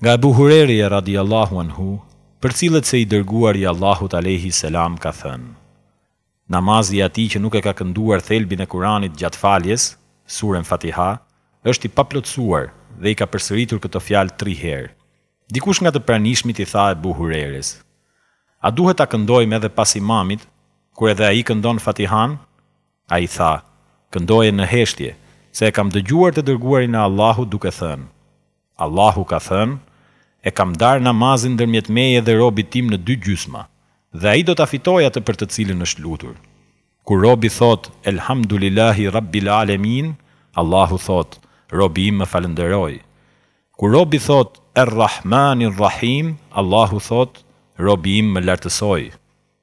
Nga Ebu Hurejreja radijallahu anhu përcillet se i Dërguari i Allahut alejhi selam ka thënë, Namazi i atij që nuk e ka kënduar thelbin e Kuranit gjatë faljes, suren Fatiha, është i paplotësuar dhe i ka përsëritur këto fjalë tri herë. Dikush nga të pranishmit i tha Ebu Hurejres, A duhet ta këndojmë edhe pas imamit, kur edhe ai këndon Fatihanë? Ai tha, Këndoje në heshtje, se e kam dëgjuar të Dërguarin e Allahut duke thënë, Allahu ka thënë, E kam ndarë namazin ndërmjet meje dhe robit tim në dy gjysma, dhe ai do ta fitojë atë për të cilën është lutur. Kur robi thotë, Elhamdulillahi Rabbil Alemin, Allahu thotë, Robi im më falënderoi. Kur robi thotë, Er-Rahmanir-Rahim, Allahu thotë, Robi im më lartësoi.